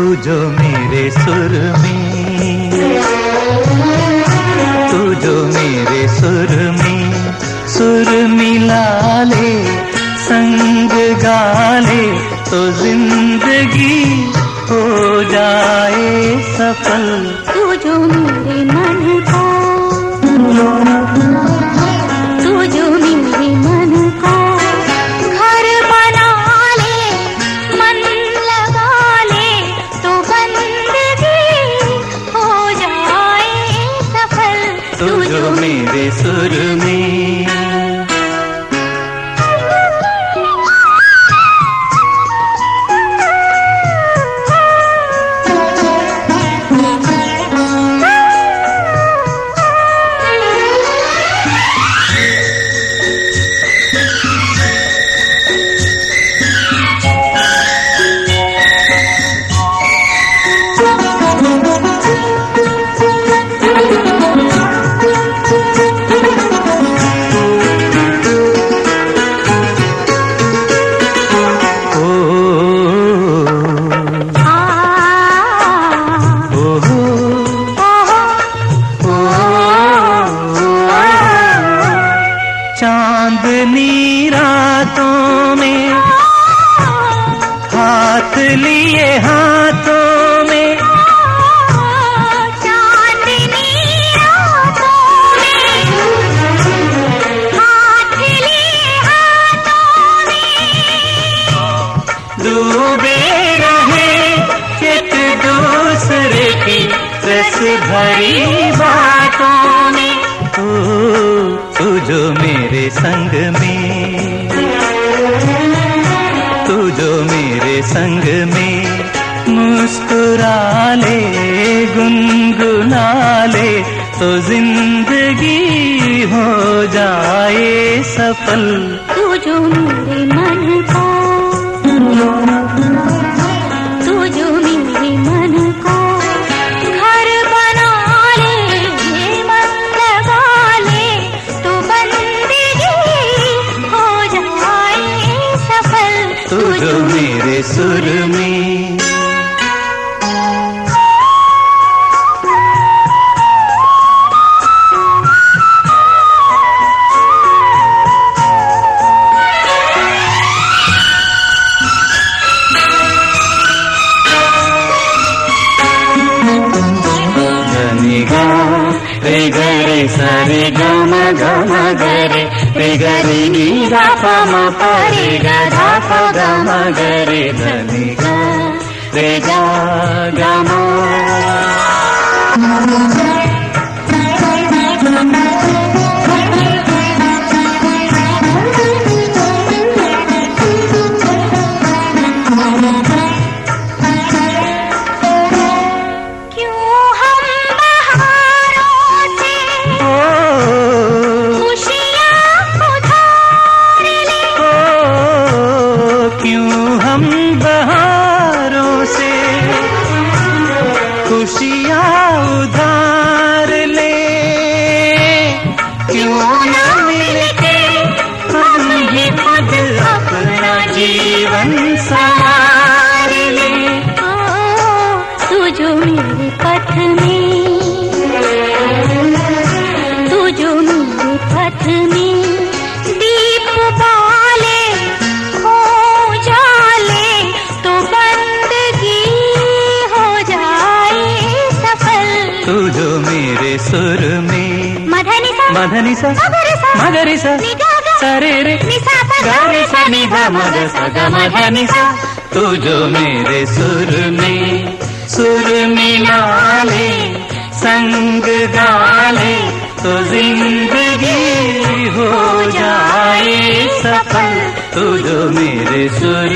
तू जो मेरे सुर में। तू जो मेरे सुर में। सुर मिला ले, संग गाले तो ज़िंदगी हो जाए सफल। तू जो मेरे मन मेदे चांदनी रातों में हाथ लिए हाथों में रातों में हाथ लिए हाथों में डूबे रहे एक दूसरे की रस भरी बातों में। तू जो मेरे संग में, तू जो मेरे संग में मुस्कुरा ले गुनगुना ले तो ज़िंदगी हो जाए सफल। तू जो मेरे मन का सुर में गा रे गरे सरे गम गम गरे रे गरे नी गा प म प रे गा ग खुशियाँ उधार ले। क्यों न मिलते हम ही खुद अपना जीवन सवार ले। ओ, तू मेरे पथ में मेरे सुर में। मधनि सा मधनि सा मगरि सा सरे रे। रे सा नि धा म सा ग म सा तू जो मेरे सुर में सुर मिला ले संग गाले तो ज़िंदगी हो जाए सफल। तू जो मेरे सुर